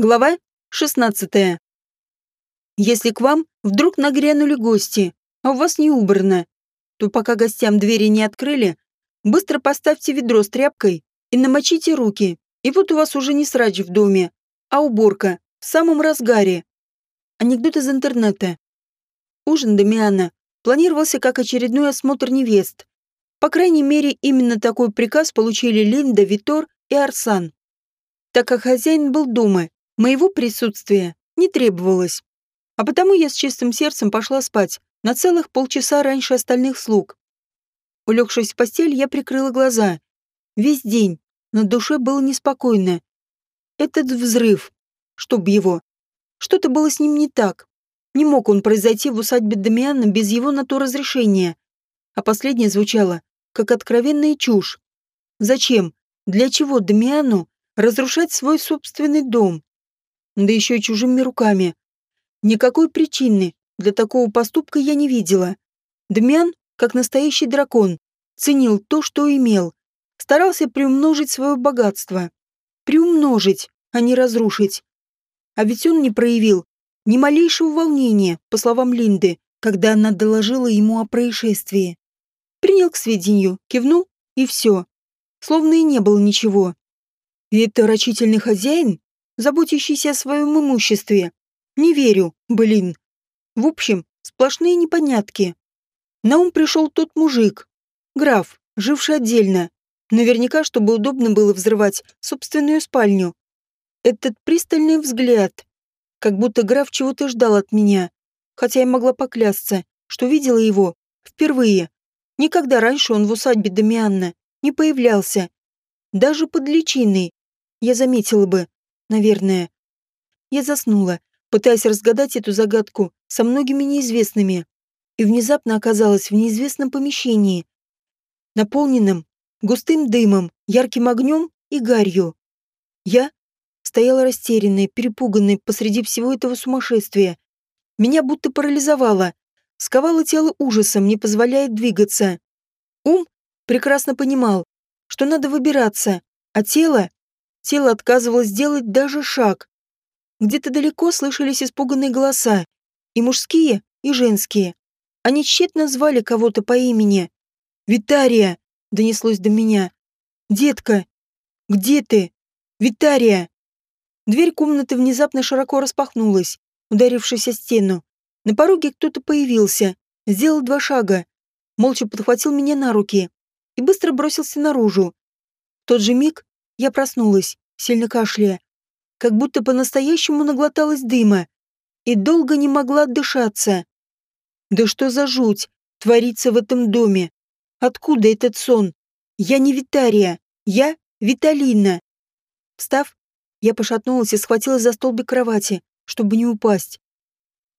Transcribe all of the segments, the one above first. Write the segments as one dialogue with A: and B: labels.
A: Глава 16. Если к вам вдруг нагрянули гости, а у вас не убрано, то пока гостям двери не открыли, быстро поставьте ведро с тряпкой и намочите руки, и вот у вас уже не срач в доме, а уборка в самом разгаре. Анекдот из интернета. Ужин Дамиана планировался как очередной осмотр невест. По крайней мере, именно такой приказ получили Линда, Витор и Арсан. Так как хозяин был дома Моего присутствия не требовалось. А потому я с чистым сердцем пошла спать на целых полчаса раньше остальных слуг. Улегшись в постель, я прикрыла глаза. Весь день на душе было неспокойно. Этот взрыв, чтоб его. Что-то было с ним не так. Не мог он произойти в усадьбе Дамиана без его на то разрешения. А последнее звучало, как откровенная чушь. Зачем? Для чего Дамиану разрушать свой собственный дом? Да еще и чужими руками. Никакой причины для такого поступка я не видела. Дмян, как настоящий дракон, ценил то, что имел, старался приумножить свое богатство. Приумножить, а не разрушить. А ведь он не проявил ни малейшего волнения, по словам Линды, когда она доложила ему о происшествии. Принял к сведению, кивнул, и все. Словно и не было ничего. И это рачительный хозяин заботящийся о своем имуществе. Не верю, блин. В общем, сплошные непонятки. На ум пришел тот мужик, граф, живший отдельно. Наверняка, чтобы удобно было взрывать собственную спальню. Этот пристальный взгляд, как будто граф чего-то ждал от меня, хотя я могла поклясться, что видела его впервые. Никогда раньше он в усадьбе Дамианна не появлялся. Даже под личиной. Я заметила бы, наверное. Я заснула, пытаясь разгадать эту загадку со многими неизвестными, и внезапно оказалась в неизвестном помещении, наполненном густым дымом, ярким огнем и гарью. Я стояла растерянная, перепуганная посреди всего этого сумасшествия. Меня будто парализовало, сковало тело ужасом, не позволяет двигаться. Ум прекрасно понимал, что надо выбираться, а тело Тело отказывалось сделать даже шаг. Где-то далеко слышались испуганные голоса, и мужские, и женские. Они тщетно звали кого-то по имени. «Витария!» — донеслось до меня. «Детка! Где ты? Витария!» Дверь комнаты внезапно широко распахнулась, ударившись о стену. На пороге кто-то появился, сделал два шага, молча подхватил меня на руки и быстро бросился наружу. В тот же миг я проснулась, сильно кашляя, как будто по-настоящему наглоталась дыма и долго не могла дышаться. Да что за жуть творится в этом доме? Откуда этот сон? Я не Витария, я Виталина. Встав, я пошатнулась и схватилась за столбик кровати, чтобы не упасть.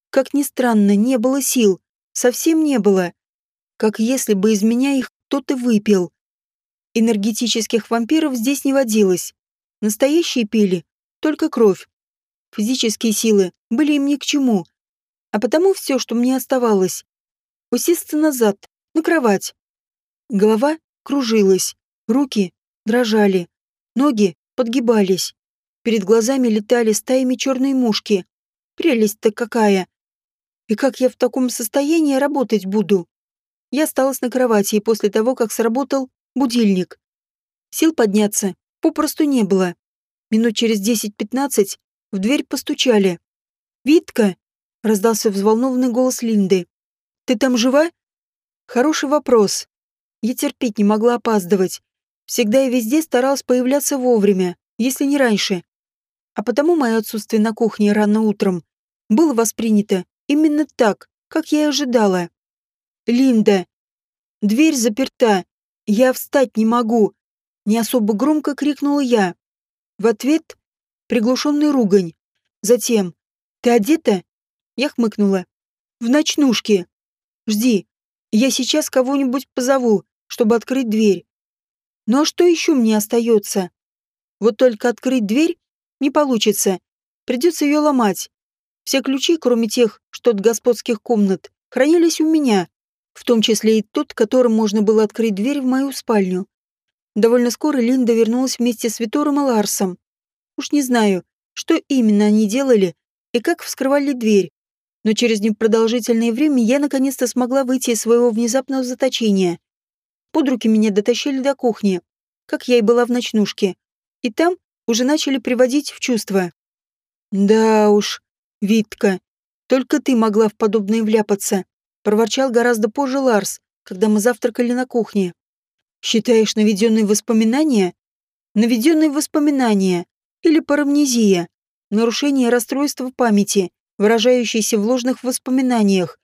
A: Как ни странно, не было сил, совсем не было. Как если бы из меня их кто-то выпил. Энергетических вампиров здесь не водилось. Настоящие пили только кровь. Физические силы были им ни к чему. А потому все, что мне оставалось, усесться назад, на кровать. Голова кружилась, руки дрожали, ноги подгибались. Перед глазами летали стаями черные мушки. Прелесть-то какая! И как я в таком состоянии работать буду? Я осталась на кровати, и после того, как сработал будильник. Сил подняться попросту не было. Минут через 10-15 в дверь постучали. «Витка!» — раздался взволнованный голос Линды. «Ты там жива?» Хороший вопрос. Я терпеть не могла опаздывать. Всегда и везде старалась появляться вовремя, если не раньше. А потому мое отсутствие на кухне рано утром было воспринято именно так, как я и ожидала. «Линда!» Дверь заперта. «Я встать не могу!» Не особо громко крикнула я. В ответ приглушенный ругань. Затем «Ты одета?» Я хмыкнула. «В ночнушке. Жди, я сейчас кого-нибудь позову, чтобы открыть дверь. Ну а что еще мне остается? Вот только открыть дверь не получится. Придется ее ломать. Все ключи, кроме тех, что от господских комнат, хранились у меня в том числе и тот, которым можно было открыть дверь в мою спальню. Довольно скоро Линда вернулась вместе с Витором и Ларсом. Уж не знаю, что именно они делали и как вскрывали дверь. Но через непродолжительное время я наконец-то смогла выйти из своего внезапного заточения. Под руки меня дотащили до кухни, как я и была в ночнушке. И там уже начали приводить в чувство. «Да уж, Витка, только ты могла в подобное вляпаться», проворчал гораздо позже Ларс, когда мы завтракали на кухне. «Считаешь наведенные воспоминания? Наведенные воспоминания или парамнезия, нарушение расстройства памяти, выражающееся в ложных воспоминаниях,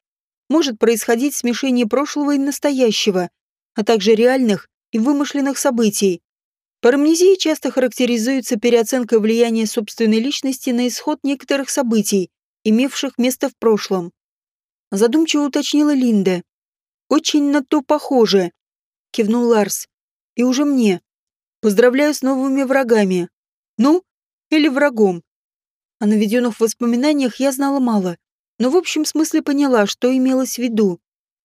A: может происходить смешение прошлого и настоящего, а также реальных и вымышленных событий. Парамнезия часто характеризуется переоценкой влияния собственной личности на исход некоторых событий, имевших место в прошлом. Задумчиво уточнила Линда. «Очень на то похоже», — кивнул Ларс. «И уже мне. Поздравляю с новыми врагами. Ну, или врагом». О наведенных воспоминаниях я знала мало, но в общем смысле поняла, что имелось в виду.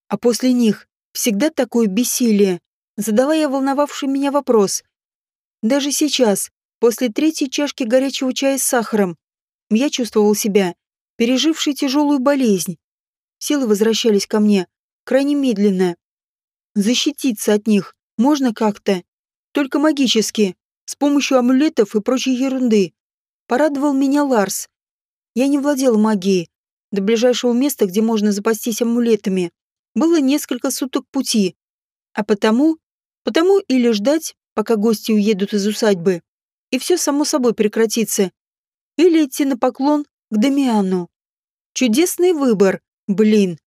A: А после них всегда такое бессилие. Задала я волновавший меня вопрос. Даже сейчас, после третьей чашки горячего чая с сахаром, я чувствовал себя, переживший тяжелую болезнь. Силы возвращались ко мне, крайне медленно. Защититься от них можно как-то, только магически, с помощью амулетов и прочей ерунды. Порадовал меня Ларс. Я не владел магией. До ближайшего места, где можно запастись амулетами, было несколько суток пути. А потому, потому или ждать, пока гости уедут из усадьбы, и все само собой прекратится. Или идти на поклон к Дамиану. Чудесный выбор, блин.